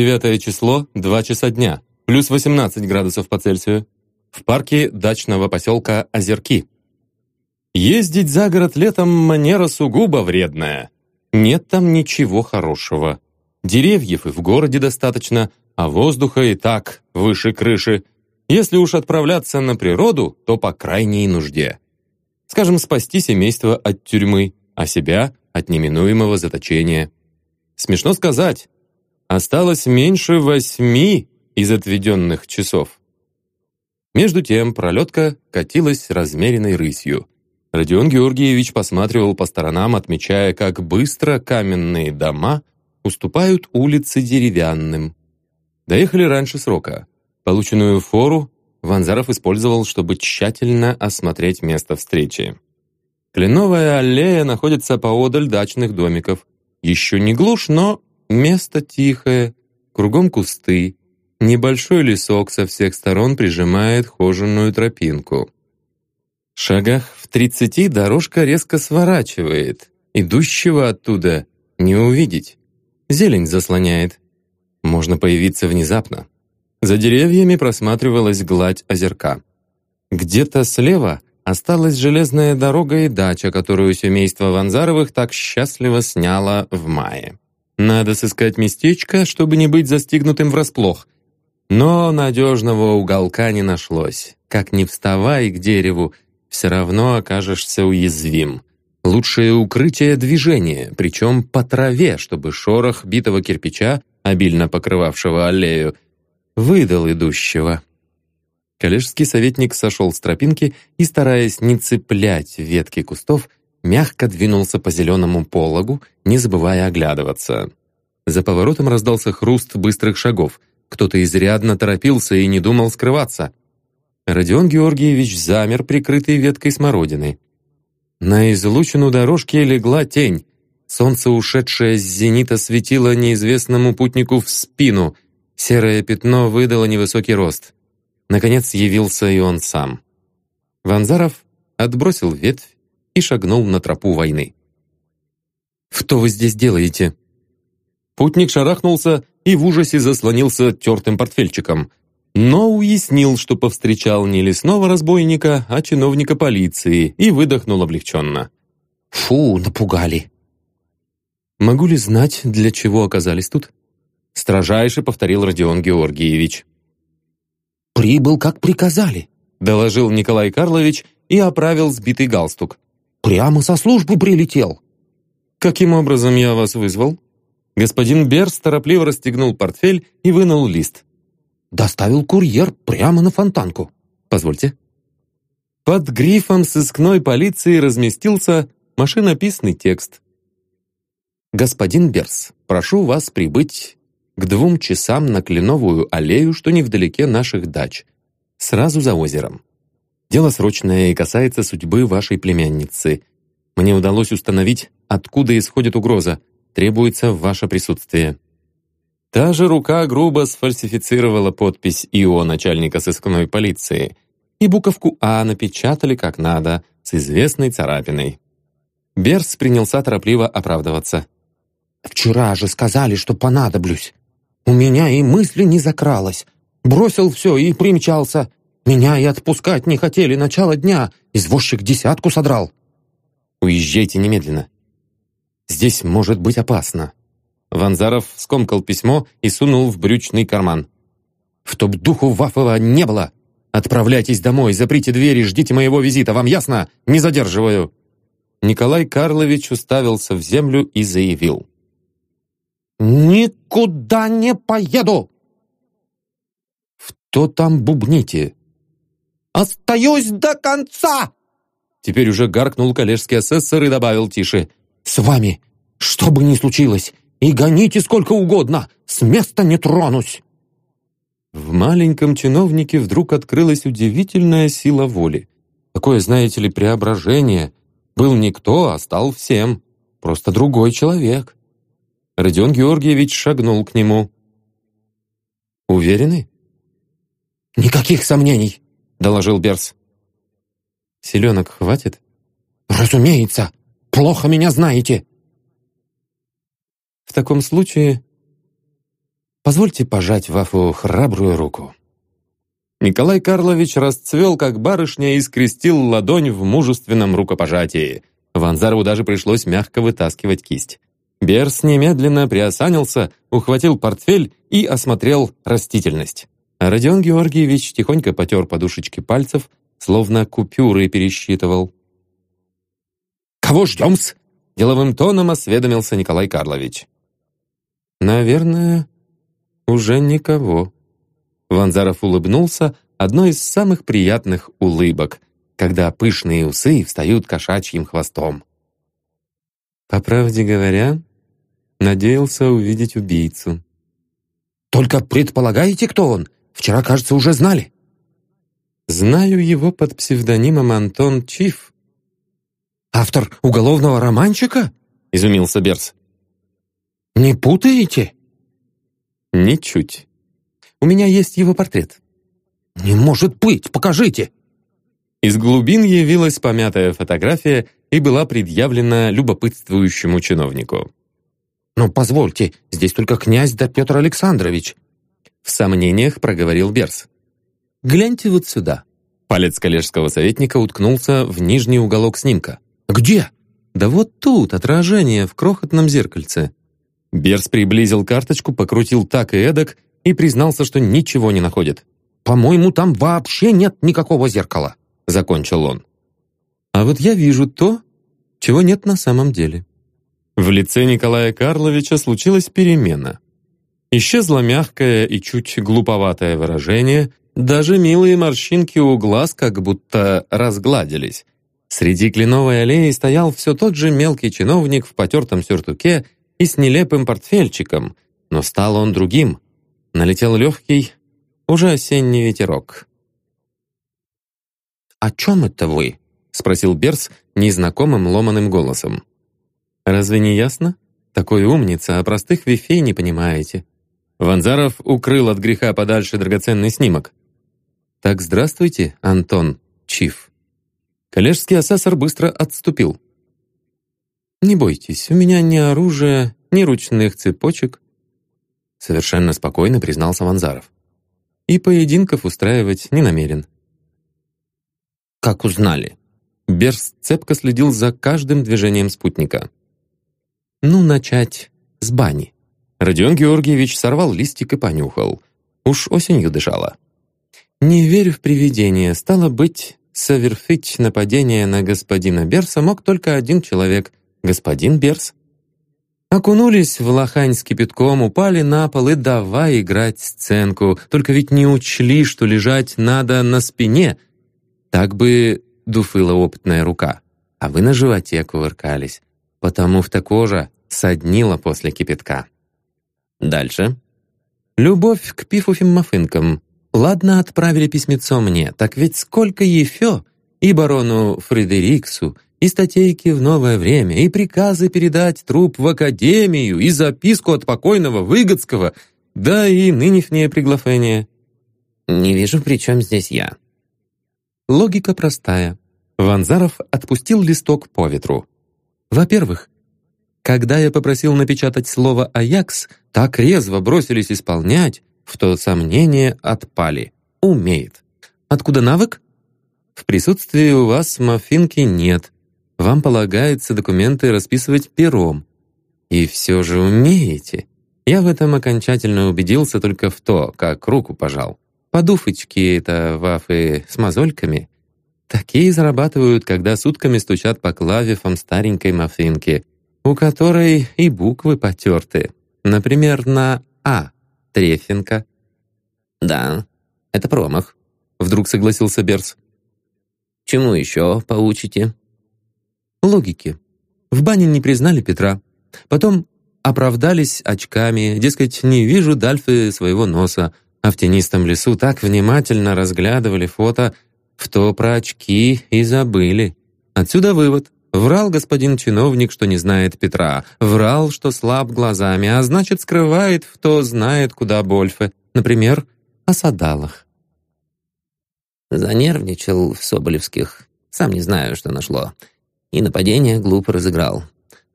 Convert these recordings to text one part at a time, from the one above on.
Девятое число, 2 часа дня, плюс 18 градусов по Цельсию. В парке дачного поселка Озерки. Ездить за город летом манера сугубо вредная. Нет там ничего хорошего. Деревьев и в городе достаточно, а воздуха и так выше крыши. Если уж отправляться на природу, то по крайней нужде. Скажем, спасти семейство от тюрьмы, а себя от неминуемого заточения. Смешно сказать, осталось меньше восьми из отведенных часов. Между тем пролетка катилась размеренной рысью. Родион Георгиевич посматривал по сторонам, отмечая, как быстро каменные дома уступают улицы деревянным. Доехали раньше срока. Полученную фору Ванзаров использовал, чтобы тщательно осмотреть место встречи. Кленовая аллея находится поодаль дачных домиков. Еще не глушь, но место тихое, кругом кусты. Небольшой лесок со всех сторон прижимает хоженую тропинку. В шагах в тридцати дорожка резко сворачивает. Идущего оттуда не увидеть. Зелень заслоняет. Можно появиться внезапно. За деревьями просматривалась гладь озерка. Где-то слева осталась железная дорога и дача, которую семейство Ванзаровых так счастливо сняло в мае. Надо сыскать местечко, чтобы не быть застигнутым врасплох. Но надежного уголка не нашлось. Как ни вставай к дереву, все равно окажешься уязвим. Лучшее укрытие — движение, причем по траве, чтобы шорох битого кирпича, обильно покрывавшего аллею, выдал идущего. Коллежский советник сошел с тропинки и, стараясь не цеплять ветки кустов, мягко двинулся по зеленому пологу, не забывая оглядываться. За поворотом раздался хруст быстрых шагов. Кто-то изрядно торопился и не думал скрываться. Родион Георгиевич замер, прикрытый веткой смородины. На излучину дорожки легла тень. Солнце, ушедшее с зенита, светило неизвестному путнику в спину. Серое пятно выдало невысокий рост. Наконец явился и он сам. Ванзаров отбросил ветвь и шагнул на тропу войны. «Что вы здесь делаете?» Путник шарахнулся и в ужасе заслонился тертым портфельчиком но уяснил, что повстречал не лесного разбойника, а чиновника полиции, и выдохнул облегченно. «Фу, напугали!» «Могу ли знать, для чего оказались тут?» Строжайше повторил Родион Георгиевич. «Прибыл, как приказали», — доложил Николай Карлович и оправил сбитый галстук. «Прямо со службы прилетел». «Каким образом я вас вызвал?» Господин Берс торопливо расстегнул портфель и вынул лист. Доставил курьер прямо на фонтанку. Позвольте. Под грифом сыскной полиции разместился машинописный текст. «Господин Берс, прошу вас прибыть к двум часам на Кленовую аллею, что невдалеке наших дач, сразу за озером. Дело срочное и касается судьбы вашей племянницы. Мне удалось установить, откуда исходит угроза. Требуется ваше присутствие». Та же рука грубо сфальсифицировала подпись ИО начальника сыскной полиции, и буковку «А» напечатали как надо, с известной царапиной. Берс принялся торопливо оправдываться. «Вчера же сказали, что понадоблюсь. У меня и мысли не закралось. Бросил все и примчался. Меня и отпускать не хотели начало дня. Извозчик десятку содрал». «Уезжайте немедленно. Здесь может быть опасно», Ванзаров скомкал письмо и сунул в брючный карман. «В топ духу Вафова не было! Отправляйтесь домой, заприте двери, ждите моего визита, вам ясно? Не задерживаю!» Николай Карлович уставился в землю и заявил. «Никуда не поеду!» «Что там бубните?» «Остаюсь до конца!» Теперь уже гаркнул коллежский асессор и добавил тише. «С вами, что бы ни случилось, и гоните сколько угодно, с места не тронусь!» В маленьком чиновнике вдруг открылась удивительная сила воли. Такое, знаете ли, преображение. Был никто, а стал всем. Просто другой человек. Родион Георгиевич шагнул к нему. «Уверены?» «Никаких сомнений», — доложил Берс. «Селенок хватит?» «Разумеется. Плохо меня знаете». В таком случае Позвольте пожать Вафу храбрую руку». Николай Карлович расцвел, как барышня, и скрестил ладонь в мужественном рукопожатии. Ванзарову даже пришлось мягко вытаскивать кисть. Берс немедленно приосанился, ухватил портфель и осмотрел растительность. А Родион Георгиевич тихонько потер подушечки пальцев, словно купюры пересчитывал. «Кого ждем-с?» — деловым тоном осведомился Николай Карлович. «Наверное, уже никого». Ванзаров улыбнулся одной из самых приятных улыбок, когда пышные усы встают кошачьим хвостом. По правде говоря, надеялся увидеть убийцу. «Только предполагаете, кто он? Вчера, кажется, уже знали». «Знаю его под псевдонимом Антон Чиф». «Автор уголовного романчика?» — изумился Берс. «Не путаете?» «Ничуть. У меня есть его портрет». «Не может быть! Покажите!» Из глубин явилась помятая фотография и была предъявлена любопытствующему чиновнику. «Но позвольте, здесь только князь да Петр Александрович». В сомнениях проговорил Берс. «Гляньте вот сюда». Палец коллежского советника уткнулся в нижний уголок снимка. «Где?» «Да вот тут, отражение в крохотном зеркальце». Берс приблизил карточку, покрутил так и эдак и признался, что ничего не находит. «По-моему, там вообще нет никакого зеркала», — закончил он. «А вот я вижу то, чего нет на самом деле». В лице Николая Карловича случилась перемена. Исчезло мягкое и чуть глуповатое выражение, даже милые морщинки у глаз как будто разгладились. Среди кленовой аллеи стоял все тот же мелкий чиновник в потертом сюртуке и с нелепым портфельчиком, но стал он другим. Налетел легкий, уже осенний ветерок. «О чем это вы?» — спросил Берс незнакомым ломаным голосом. «Разве не ясно? Такой умница, а простых вещей не понимаете». Ванзаров укрыл от греха подальше драгоценный снимок. «Так здравствуйте, Антон Чиф». Коллежский асессор быстро отступил. «Не бойтесь, у меня ни оружия, ни ручных цепочек», совершенно спокойно признался Ванзаров. «И поединков устраивать не намерен». «Как узнали?» Берс цепко следил за каждым движением спутника. «Ну, начать с бани». Родион Георгиевич сорвал листик и понюхал. Уж осенью дышало. «Не верю в привидения. Стало быть, совершить нападение на господина Берса мог только один человек — господин Берс. Окунулись в лохань с кипятком, упали на пол и давай играть сценку. Только ведь не учли, что лежать надо на спине. Так бы дуфыла опытная рука. А вы на животе кувыркались. Потому-то кожа соднила после кипятка. Дальше. Любовь к пифуфим-мафынкам. Ладно, отправили письмецо мне, так ведь сколько ефе и барону Фредериксу, и статейки в новое время, и приказы передать труп в академию, и записку от покойного Выгодского, да и нынешнее приглашение. Не вижу, при чем здесь я. Логика простая. Ванзаров отпустил листок по ветру. Во-первых, когда я попросил напечатать слово «Аякс», так резво бросились исполнять, в то сомнения отпали. Умеет. Откуда навык? В присутствии у вас мафинки нет. Вам полагается документы расписывать пером. И все же умеете. Я в этом окончательно убедился только в то, как руку пожал. Подуфочки — это вафы с мозольками. Такие зарабатывают, когда сутками стучат по клавифам старенькой мафинки, у которой и буквы потерты. Например, на «А» — Трефенко. «Да, это промах», — вдруг согласился Берс. «Чему еще поучите?» «Логики. В бане не признали Петра. Потом оправдались очками, дескать, не вижу дальфы своего носа, а в тенистом лесу так внимательно разглядывали фото, в то про очки и забыли. Отсюда вывод. Врал господин чиновник, что не знает Петра. Врал, что слаб глазами, а значит, скрывает, кто знает куда больше. Например, о садалах. Занервничал в Соболевских. Сам не знаю, что нашло. И нападение глупо разыграл.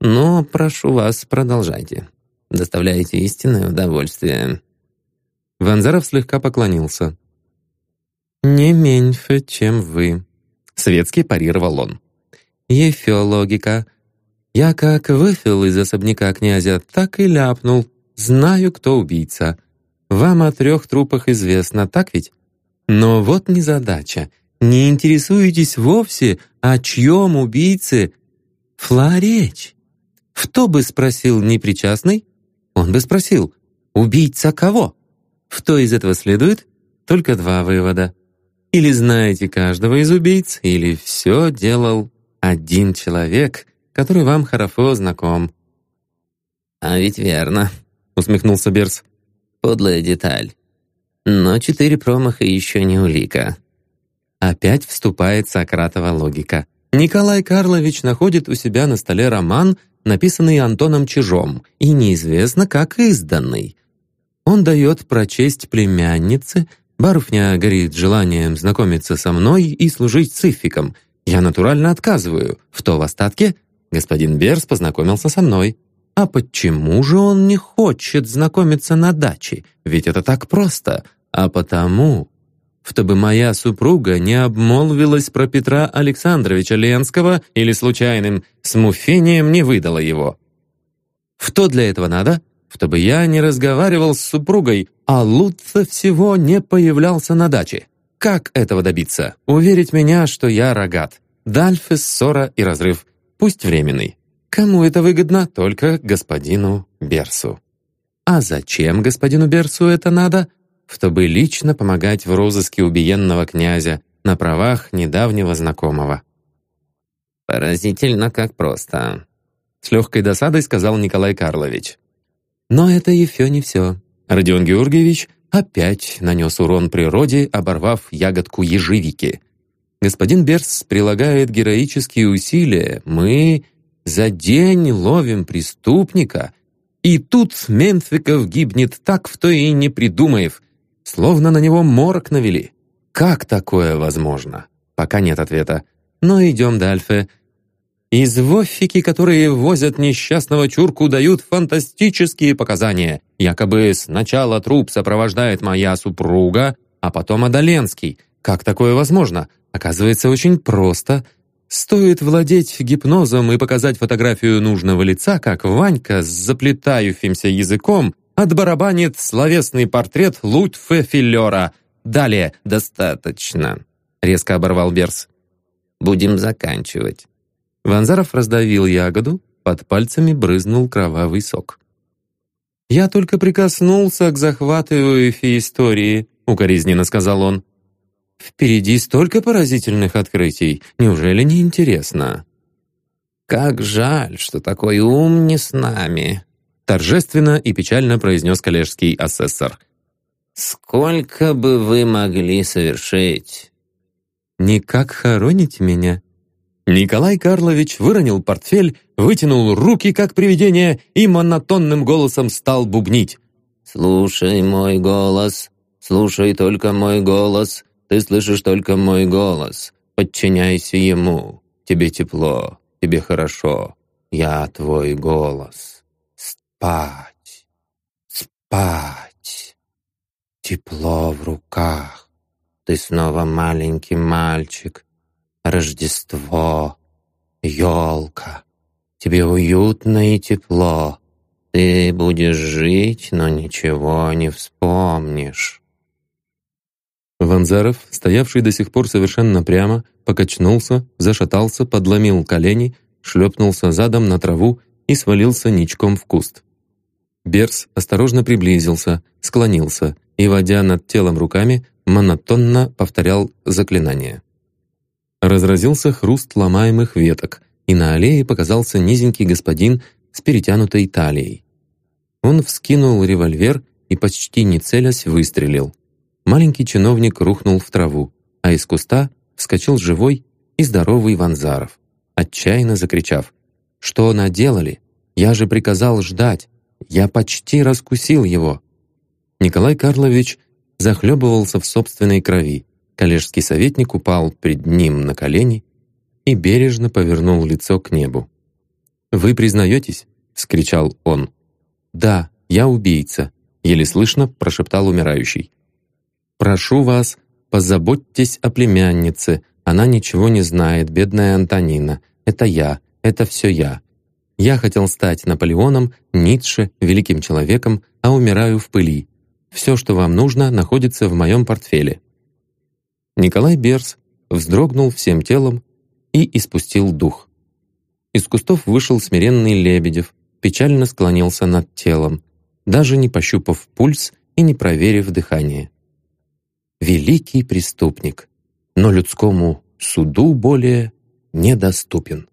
Но, прошу вас, продолжайте. Доставляете истинное удовольствие. Ванзаров слегка поклонился. «Не меньше, чем вы», — светски парировал он. «Ефе логика. Я как выфил из особняка князя, так и ляпнул. Знаю, кто убийца. Вам о трех трупах известно, так ведь? Но вот незадача. Не интересуетесь вовсе, о чьем убийце фла речь. Кто бы спросил непричастный? Он бы спросил, убийца кого? Что из этого следует? Только два вывода. Или знаете каждого из убийц, или все делал один человек, который вам хорошо знаком. «А ведь верно», — усмехнулся Берс. «Подлая деталь. Но четыре промаха еще не улика». Опять вступает Сократова логика. Николай Карлович находит у себя на столе роман, написанный Антоном Чижом, и неизвестно, как изданный. Он дает прочесть племяннице, барышня горит желанием знакомиться со мной и служить цификом. Я натурально отказываю. В то в остатке господин Берс познакомился со мной. А почему же он не хочет знакомиться на даче? Ведь это так просто. А потому, чтобы моя супруга не обмолвилась про Петра Александровича Ленского или случайным смуфением не выдала его. Что для этого надо? Чтобы я не разговаривал с супругой, а лучше всего не появлялся на даче. Как этого добиться? Уверить меня, что я рогат. Дальше ссора и разрыв. Пусть временный. Кому это выгодно? Только господину Берсу. А зачем господину Берсу это надо? чтобы лично помогать в розыске убиенного князя на правах недавнего знакомого. «Поразительно, как просто», — с легкой досадой сказал Николай Карлович. Но это еще не все. Родион Георгиевич опять нанес урон природе, оборвав ягодку ежевики. Господин Берс прилагает героические усилия. Мы за день ловим преступника, и тут Менфиков гибнет так, что и не придумаев, Словно на него морок навели. Как такое возможно? Пока нет ответа. Но идем дальше. Извозчики, которые возят несчастного чурку, дают фантастические показания. Якобы сначала труп сопровождает моя супруга, а потом Адаленский. Как такое возможно? Оказывается, очень просто. Стоит владеть гипнозом и показать фотографию нужного лица, как Ванька с заплетающимся языком отбарабанит словесный портрет Лутфе Филлера. Далее достаточно», — резко оборвал Берс. «Будем заканчивать». Ванзаров раздавил ягоду, под пальцами брызнул кровавый сок. «Я только прикоснулся к захватывающей истории», — укоризненно сказал он. «Впереди столько поразительных открытий. Неужели не интересно?» «Как жаль, что такой ум не с нами», торжественно и печально произнес коллежский асессор. «Сколько бы вы могли совершить?» «Никак хороните меня?» Николай Карлович выронил портфель, вытянул руки, как привидение, и монотонным голосом стал бубнить. «Слушай мой голос, слушай только мой голос, ты слышишь только мой голос, подчиняйся ему, тебе тепло, тебе хорошо, я твой голос». Спать, спать. Тепло в руках. Ты снова маленький мальчик. Рождество, елка. Тебе уютно и тепло. Ты будешь жить, но ничего не вспомнишь. Ванзаров, стоявший до сих пор совершенно прямо, покачнулся, зашатался, подломил колени, шлепнулся задом на траву и свалился ничком в куст. Берс осторожно приблизился, склонился и, водя над телом руками, монотонно повторял заклинание. Разразился хруст ломаемых веток, и на аллее показался низенький господин с перетянутой талией. Он вскинул револьвер и, почти не целясь, выстрелил. Маленький чиновник рухнул в траву, а из куста вскочил живой и здоровый Ванзаров, отчаянно закричав «Что наделали? Я же приказал ждать!» Я почти раскусил его. Николай Карлович захлебывался в собственной крови. Коллежский советник упал пред ним на колени и бережно повернул лицо к небу. «Вы признаетесь?» — скричал он. «Да, я убийца. — еле слышно прошептал умирающий. «Прошу вас, позаботьтесь о племяннице. Она ничего не знает, бедная Антонина. Это я, это все я. Я хотел стать Наполеоном, Ницше, великим человеком, а умираю в пыли. Все, что вам нужно, находится в моем портфеле». Николай Берс вздрогнул всем телом и испустил дух. Из кустов вышел смиренный Лебедев, печально склонился над телом, даже не пощупав пульс и не проверив дыхание. Великий преступник, но людскому суду более недоступен.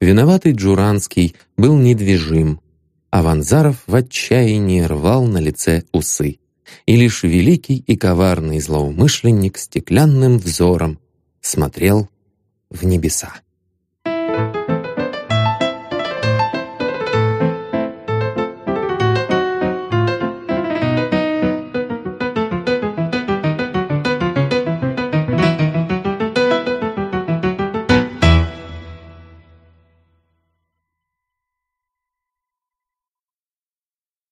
Виноватый Джуранский был недвижим, а Ванзаров в отчаянии рвал на лице усы. И лишь великий и коварный злоумышленник стеклянным взором смотрел в небеса.